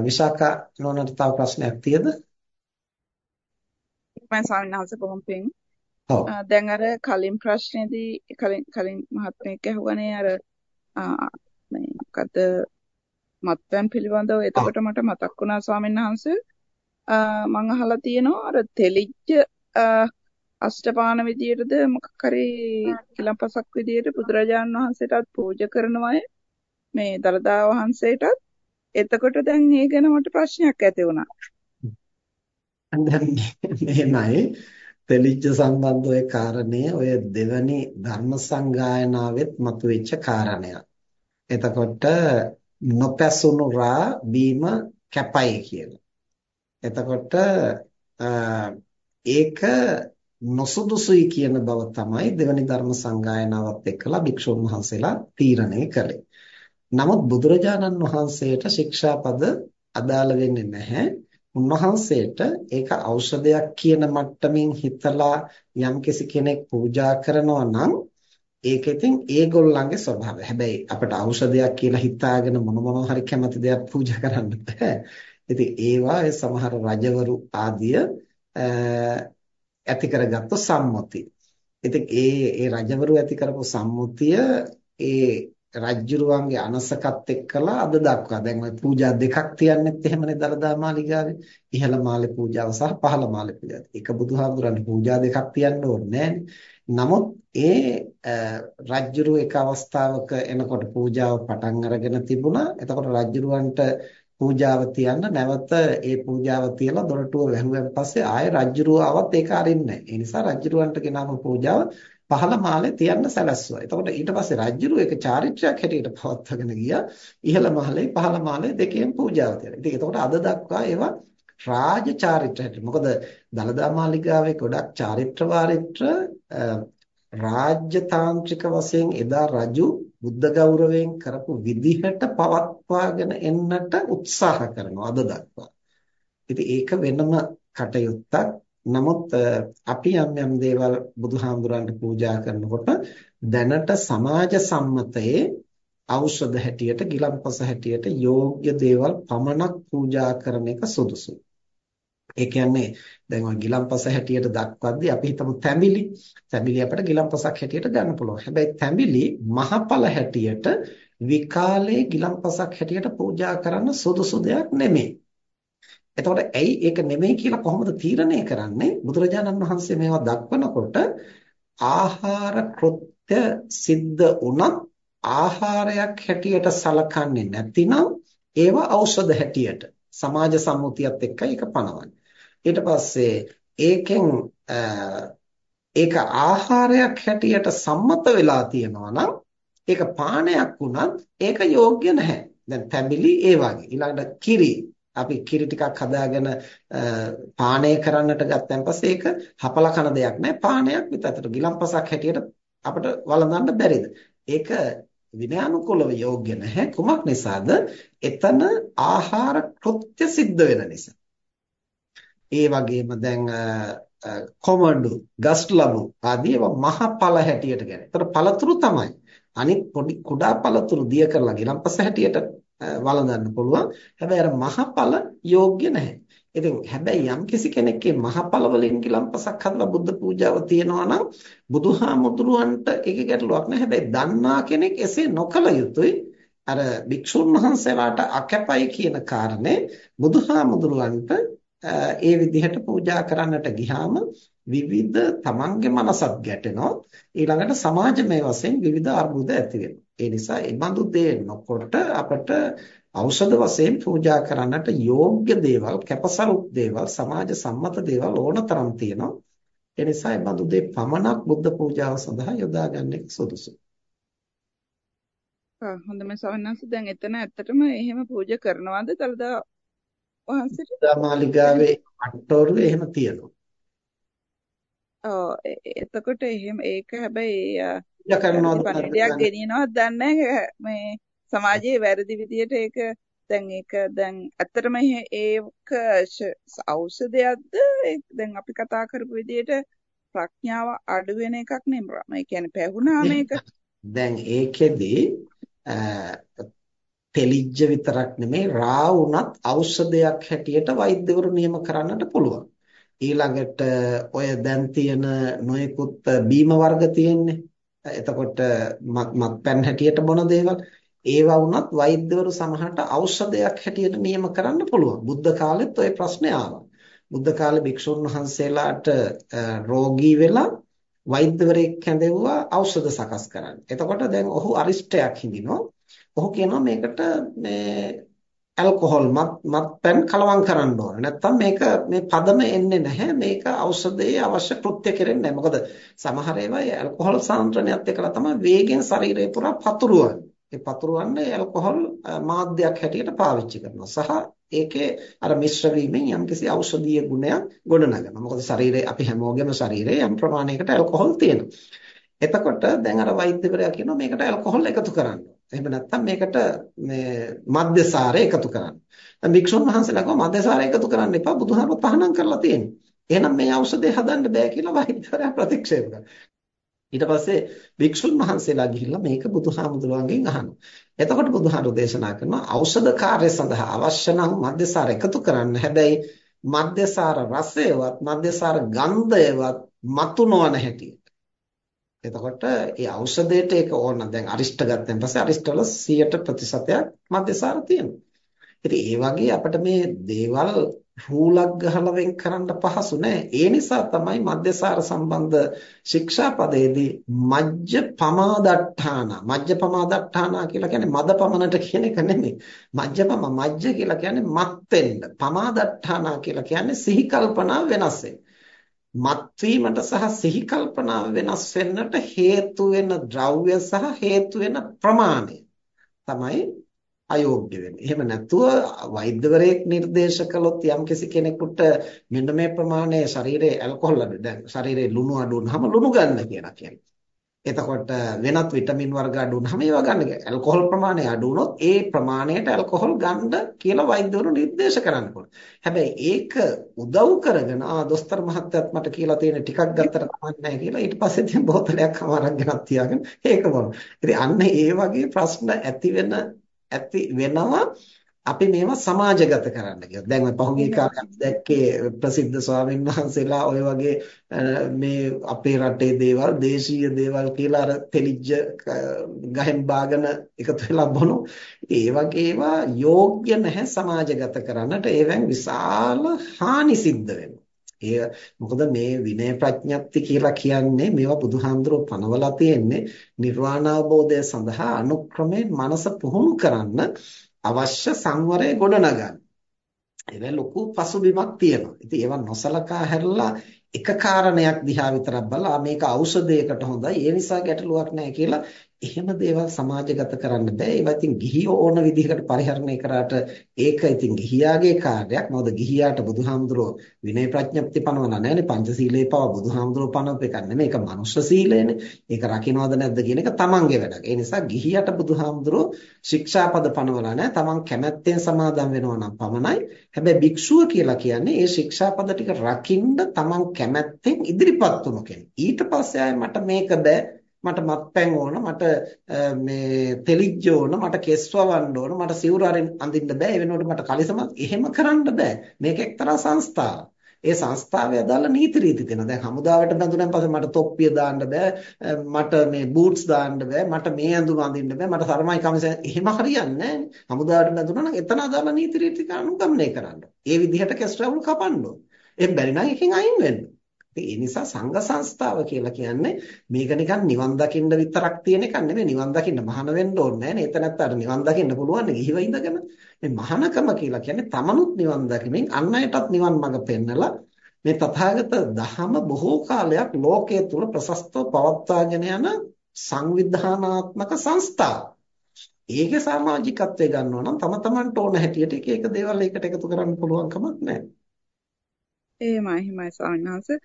විශාඛා නෝනට තව ප්‍රශ්නයක් තියෙද? මම ස්වාමීන් වහන්සේ බොහොම පිං. ඔව්. දැන් අර කලින් ප්‍රශ්නේදී කලින් කලින් මහත්මයෙක් අහුවනේ අර මේ මොකද මත්පැන් පිළිබඳව එතකොට මට මතක් වුණා ස්වාමීන් වහන්සේ මම අහලා තියෙනවා අර තෙලිච්ච අෂ්ටපාන විදියටද මොකක් හරි කිලම්පසක් විදියට බුදුරජාණන් වහන්සේටත් පූජා කරනවාය මේ දලදා වහන්සේටත් එතකොට දැන් ඒ ගැන මට ප්‍රශ්නයක් ඇති වුණා. දැන් මෙහෙමයි තෙලිච්ච සම්බන්ධ ඔය කාරණය ඔය දෙවැනි ධර්ම සංගායනාවෙත් මතුවෙච්ච කාරණයක්. එතකොට නොපැසුණු රා බීම කැපයි කියලා. එතකොට ඒක නොසුදුසුයි කියන බව තමයි දෙවැනි ධර්ම සංගායනාවත් එක්කලා භික්ෂුන් වහන්සේලා තීරණය කළේ. නමුත් බුදුරජාණන් වහන්සේට ශික්ෂාපද අදාළ වෙන්නේ නැහැ. උන්වහන්සේට ඒක ඖෂධයක් කියන මට්ටමින් හිතලා යම්කිසි කෙනෙක් පූජා කරනවා නම් ඒක ඉතින් ඒගොල්ලන්ගේ ස්වභාවය. හැබැයි අපිට ඖෂධයක් කියලා හිතාගෙන මොන මොනවා හරි කැමති දෙයක් පූජා කරන්න බෑ. ඉතින් ඒවා ඒ සමහර රජවරු ආදිය ඇති කරගත්තු සම්මුති. ඉතින් ඒ ඒ රජවරු ඇති කරපු සම්මුතිය ඒ රජ්ජුරුවන්ගේ අනසකත් එක්කලා අද දක්වා දැන් ওই පූජා දෙකක් තියන්නෙත් එහෙමනේ දලදා මාලිගාවේ ඉහළ මාලේ පූජාව සහ පහළ මාලේ පූජාව. එක බුදුහාමුදුරන්ට පූජා දෙකක් තියන්න ඕනේ නමුත් ඒ රජ්ජුරුව එක අවස්ථාවක එනකොට පූජාව පටන් අරගෙන තිබුණා. එතකොට රජ්ජුරුවන්ට පූජාව තියන්න නැවත ඒ පූජාව තියලා දොරටුව වැහුවෙන් පස්සේ ආයෙ රජ්ජුරුව ආවත් ඒක අරින්නේ නැහැ. ඒ නිසා රජ්ජුරුවන්ට ගෙනාව පූජාව පහළ මාලේ තියන්න සැලැස්සුවා. එතකොට ඊට පස්සේ රජුරු ඒක චාරිත්‍රාක් හැටියට පවත්වාගෙන ගියා. ඉහළ මාලේ පහළ මාලේ දෙකෙන් පූජාව තියලා. ඉතින් එතකොට අද දක්වා ඒවා රාජ චාරිත්‍ර හැටියට. මොකද දලදා මාලිගාවේ ගොඩක් චාරිත්‍ර වාරිත්‍ර රාජ්‍ය තාන්ත්‍රික වශයෙන් එදා රජු බුද්ධ ගෞරවයෙන් කරපු විදිහට පවත්වාගෙන එන්නට උත්සාහ කරනවා අද දක්වා. ඉතින් ඒක වෙනම කටයුත්තක්. නමුත් අපි යම් යම් දේවල් බුදුහාමුදුරන්ට පූජා කරනකොට දැනට සමාජ සම්මතයේ ඖෂධ හැටියට ගිලම්පස හැටියට යෝග්‍ය දේවල් පමණක් පූජා කරන එක සුදුසුයි. ඒ කියන්නේ දැන් ඔය ගිලම්පස හැටියට දක්වද්දී අපි හිතමු තැඹිලි. තැඹිලි අපිට ගිලම්පසක් හැටියට ගන්න පුළුවන්. හැබැයි තැඹිලි මහපල හැටියට විකාලේ ගිලම්පසක් හැටියට පූජා කරන්න සුදුසු දෙයක් නෙමෙයි. එතකොට ඇයි ඒක නෙමෙයි කියලා කොහොමද තීරණය කරන්නේ? බුදුරජාණන් වහන්සේ මේවා දක්වනකොට ආහාර කෘත්‍ය සිද්ධ වුණත් ආහාරයක් හැටියට සලකන්නේ නැතිනම් ඒවා ඖෂධ හැටියට සමාජ සම්මුතියත් එක්ක ඒක පනවන්නේ. ඊට පස්සේ ඒකෙන් ඒක ආහාරයක් හැටියට සම්මත වෙලා තියෙනවා නම් ඒක පානයක් වුණත් ඒක යෝග්‍ය නැහැ. දැන් තැඹිලි ඒ වගේ. ඊළඟට කිරි අපි කිරි ටිකක් හදාගෙන පානය කරන්නට ගත්තන් පස්සේ ඒක හපලා කන දෙයක් නෑ. පානයක් විතරට ගිලම්පසක් හැටියට අපිට වළඳන්න බැරිද? ඒක විනයානුකූලව යෝග්‍ය නැහැ. කුමක් නිසාද? එතන ආහාර කෘත්‍ය සිද්ධ වෙන නිසා. ඒ වගේම දැන් කොමඩු ගස්ලබු ආදී ඒවා මහ පළ හැටියට ගන්න. ඒතර පළතුරු තමයි. අනිත් පොඩි කුඩා පළතුරු දිය කරලා ගිලම්පස හැටියට වළඳන්න පුළුවන්. හැබැයි අර මහපල යෝග්‍ය නැහැ. ඉතින් හැබැයි යම් කිසි කෙනෙක්ගේ මහපල වලින් කිලම්පසක් හදලා බුද්ධ පූජාව තියනවා නම් බුදුහාමුදුරුවන්ට ඒකේ ගැටලුවක් නැහැ. හැබැයි දන්නා කෙනෙක් එසේ නොකළ යුතුයි. අර භික්ෂුන් වහන්සේලාට අකැපයි කියන කාරණේ බුදුහාමුදුරුවන්ට ඒ විදිහට පූජා කරන්නට ගියාම විවිධ තමන්ගේ මනසත් ගැටෙනවා ඊළඟට සමාජමය වශයෙන් විවිධ අර්බුද ඇති වෙනවා. ඒ නිසා ඒ බඳු දේ නොකොට අපට ඖෂධ වශයෙන් පූජා කරන්නට යෝග්‍ය දේවල් කැපසරුත් දේවල් සමාජ සම්මත දේවල් ඕනතරම් තියෙනවා. ඒ නිසා ඒ බඳු දේ පමණක් බුද්ධ පූජාව සඳහා යොදා ගන්න එක සුදුසුයි හොඳම සවන්නස් දැන් එතන ඇත්තටම එහෙම පූජා කරනවාද දලදා වහන්සේට? දමාලිගාවේ අට්ටෝරුවේ එහෙම තියෙනවා ඔව් එතකොට එහෙම ඒක හැබැයි පණිවිඩයක් ගෙනියනවද දන්නේ මේ සමාජයේ වැරදි විදියට ඒක දැන් ඒක දැන් ඇත්තටම ඒක ඖෂධයක්ද දැන් අපි කතා කරපු විදියට ප්‍රඥාව අඩු වෙන එකක් නෙමෙයි. මේ කියන්නේ පැහුණා මේක. දැන් ඒකෙදි තෙලිජ්ජ විතරක් නෙමෙයි රා වුණත් ඖෂධයක් හැටියට වෛද්‍යවරු නියම කරන්නට පුළුවන්. ඊළඟට ඔය දැන් තියෙන නොයෙකුත් බීම වර්ග තියෙන්නේ. එතකොට මත්පැන් හැටියට බොන දේවල් ඒවා වුණත් වෛද්‍යවරු සමහරට ඖෂධයක් හැටියට නියම කරන්න පුළුවන්. බුද්ධ කාලෙත් ওই ප්‍රශ්නේ ආවා. බුද්ධ කාලේ භික්ෂුන් වහන්සේලාට රෝගී වෙලා වෛද්‍යවරයෙක් කැඳෙව්වා ඖෂධ සකස් කරන්න. එතකොට දැන් ඔහු අරිෂ්ටයක් හිඳිනවා. ඔහු කියනවා මේකට මේ ඇල්කොහොල් මත් මත්පැන් කලවම් කරන්න ඕන. නැත්තම් මේක මේ පදම එන්නේ නැහැ. මේක ඖෂධයේ අවශ්‍ය කෘත්‍ය කෙරෙන්නේ නැහැ. මොකද සමහර ඒවා ඇල්කොහොල් සාන්ද්‍රණයත් එක්කලා තමයි වේගෙන් ශරීරය පුරා පතුරවන්නේ. ඒ පතුරවන්නේ ඇල්කොහොල් මාධ්‍යයක් හැටියට පාවිච්චි කරනවා. සහ ඒකේ අර මිශ්‍ර වීමෙන් යම්කිසි ඖෂධීය ගුණයක් ගොඩනගනවා. මොකද ශරීරයේ අපි හැමෝගෙම ශරීරයේ යම් ප්‍රමාණයකට ඇල්කොහොල් තියෙනවා. එතකොට දැන් අර වෛද්‍යවරයා කියනවා මේකට ඇල්කොහොල් එකතු කරන්න. එහෙම නැත්නම් මේකට මේ මද්යසාරය එකතු කරන්න. දැන් භික්ෂුන් වහන්සේලා කිව්වා මද්යසාරය එකතු කරන්න එපා බුදුහාමුදුරුවෝ පහනම් කරලා තියෙනවා. එහෙනම් මේ ඖෂධය හදන්න බෑ කියලා වෛද්‍යවරයා ප්‍රතික්ෂේප කළා. ඊට පස්සේ භික්ෂුන් වහන්සේලා ගිහිල්ලා මේක බුදුහාමුදුරුවන්ගෙන් අහනවා. එතකොට බුදුහාමුදුරුවෝ දේශනා කරනවා ඖෂධ කාර්ය සඳහා අවශ්‍ය නම් මද්යසාර එකතු කරන්න. හැබැයි මද්යසාර රසයවත් මද්යසාර ගන්ධයවත් මතු නොවන හැටි. එතකොට ඒ ඖෂධයට ඒක ඕන දැන් අරිෂ්ඨ ගත්තන් පස්සේ අරිෂ්ඨ වල 100% ප්‍රතිශතයක් මධ්‍යසාර තියෙනවා. ඉතින් ඒ වගේ අපිට මේ දේවල් රූලක් ගහලා වෙන් කරන්න පහසු නෑ. ඒ නිසා තමයි මධ්‍යසාර සම්බන්ධ ශික්ෂාපදයේදී මජ්ජ පමාදට්ඨාන මජ්ජ පමාදට්ඨාන කියලා කියන්නේ මද පමනට කියන එක නෙමෙයි. මජ්ජපම මජ්ජ කියලා කියන්නේ මත් වෙන්න. පමාදට්ඨාන කියලා කියන්නේ සිහි කල්පනා වෙනස් වෙන්න. මත්වීමට සහ සිහි කල්පනාව වෙනස් වෙන්නට හේතු වෙන ද්‍රව්‍ය සහ හේතු වෙන ප්‍රමාණය තමයි අයෝග්‍ය වෙන්නේ. එහෙම නැතුව වෛද්‍යවරයෙක් නිර්දේශ කළොත් යම්කිසි කෙනෙකුට මෙන්න මේ ප්‍රමාණය ශරීරයේ ඇල්කොහොල් අඩු දැන් ශරීරයේ ලුණු අඩු වුනහම ලුණු ගන්න කියලා කියනවා. එතකොට වෙනත් විටමින් වර්ග අඩු වුනහම ඒවා ගන්න. ඇල්කොහොල් ප්‍රමාණය අඩු වුණොත් ඒ ප්‍රමාණයට ඇල්කොහොල් ගන්න කියලා වෛද්‍යවරු නිර්දේශ කරන්න පුළුවන්. හැබැයි ඒක උදව් කරගෙන ආ දොස්තර මහත්තයාත් මට කියලා තියෙන ටිකක් ගත්තට කමක් නැහැ කියලා ඊට පස්සේ තියෙන බෝතලයක් අමාරක් ගෙනත් තියාගෙන ඒක බලනවා. ඉතින් අන්න ඒ වගේ ප්‍රශ්න ඇති වෙන ඇති වෙනවා අපි මේවා සමාජගත කරන්න කියනවා. දැන් ඔය පහුගිය කාලේ දැක්කේ ප්‍රසිද්ධ ස්වාමීන් වහන්සේලා ඔය වගේ මේ අපේ රටේ දේවල්, දේශීය දේවල් කියලා අර තෙලිජ්ජ ගහෙන් බාගෙන එකතු වෙලා බොනු. ඒ වගේ ඒවා යෝග්‍ය නැහැ සමාජගත කරන්නට. ඒවෙන් විශාල හානි සිද්ධ වෙනවා. එය මොකද මේ විනය ප්‍රඥප්ති කියලා කියන්නේ මේවා බුදුහාමුදුරුවෝ පනවලා තියෙන්නේ නිර්වාණ අවබෝධය සඳහා අනුක්‍රමයෙන් මනස පුහුණු කරන්න අවශ්‍ය සංවරය ගොඩනගන්න. ඒවැ ලොකු පසුබිමක් තියෙනවා. ඉතින් ඒවා නොසලකා හැරලා එක කාරණයක් දිහා විතරක් බලලා මේක ඖෂධයකට හොඳයි ඒ නිසා ගැටලුවක් නැහැ කියලා එහෙම දේවල් සමාජගත කරන්න බෑ. ඒවා ඉතින් ගිහියෝ ඕන විදිහකට පරිහරණය කරාට ඒක ඉතින් ගිහියාගේ කාර්යයක්. මොකද ගිහියාට බුදුහාමුදුරෝ විනය ප්‍රඥප්ති පනවලා නැහැනේ. පංචශීලයේ පව බුදුහාමුදුරෝ පනවපු එකක් නෙමෙයි. ඒක මනුෂ්‍ය සීලයනේ. ඒක රකින්නවද නැද්ද කියන එක තමන්ගේ වැඩක්. ඒ නිසා ගිහියට බුදුහාමුදුරෝ ශික්ෂාපද පනවලා නැහැ. තමන් කැමැත්තෙන් සමාදන් වෙනවා නම් පමණයි. හැබැයි භික්ෂුව කියලා කියන්නේ ඒ ශික්ෂාපද ටික රකින්න තමන් කැමැත්තෙන් ඉදිරිපත් වුණු කෙනෙක්. ඊට පස්සේ ආයේ මට මේක බෑ මට මත්පැන් ඕන මට මේ තෙලිජ්ජ ඕන මට කෙස් වවන්න ඕන මට සිවුර අඳින්න බෑ. ඒ වෙනුවට මට කලිසමක් එහෙම කරන්න බෑ. මේක එක්තරා සංස්ථාවක්. ඒ සංස්ථාවේ අදාළ නීති රීති තියෙනවා. දැන් හමුදාවට බඳුනන් පස්සේ මට තොප්පිය දාන්න බෑ. මට මේ බූට්ස් දාන්න බෑ. මට මේ ඇඳුම අඳින්න බෑ. මට සර්මයි කමිස එහෙම හරියන්නේ නැහැ හමුදාවට බඳුනන නම් එතන අදාළ නීති රීති අනුගමනය කරන්න ඒ විදිහට කෙස් රැවුල් කපන්න ඕන. එහෙනම් බැරි නම් එකෙන් අයින් වෙන්න ඒ නිසා සංඝ සංස්ථාව කියලා කියන්නේ මේක නිකන් නිවන් දකින්න විතරක් තියෙන එකක් නෙමෙයි නිවන් දකින්න මහාන වෙන්න ඕනේ නැහැ නේ. එතනත් නිවන් දකින්න පුළුවන් නේ ගිහිව ඉඳගෙන. මේ මහානකම කියලා කියන්නේ තමනුත් නිවන් දකිමින් අන් අයටත් නිවන් මඟ පෙන්නලා මේ තථාගත දහම බොහෝ කාලයක් ලෝකයේ තුල ප්‍රශස්තව පවත්වාගෙන යන සංවිධානාත්මක සංස්ථාවක්. ඒකේ සමාජිකත්වය ගන්නවා නම් තම තමන්ට ඕන හැටියට එක එක දේවල් ඒකට එකතු කරන්න පුළුවන් කමක් නැහැ. එහෙමයි එහෙමයි ස්වාමීන් වහන්සේ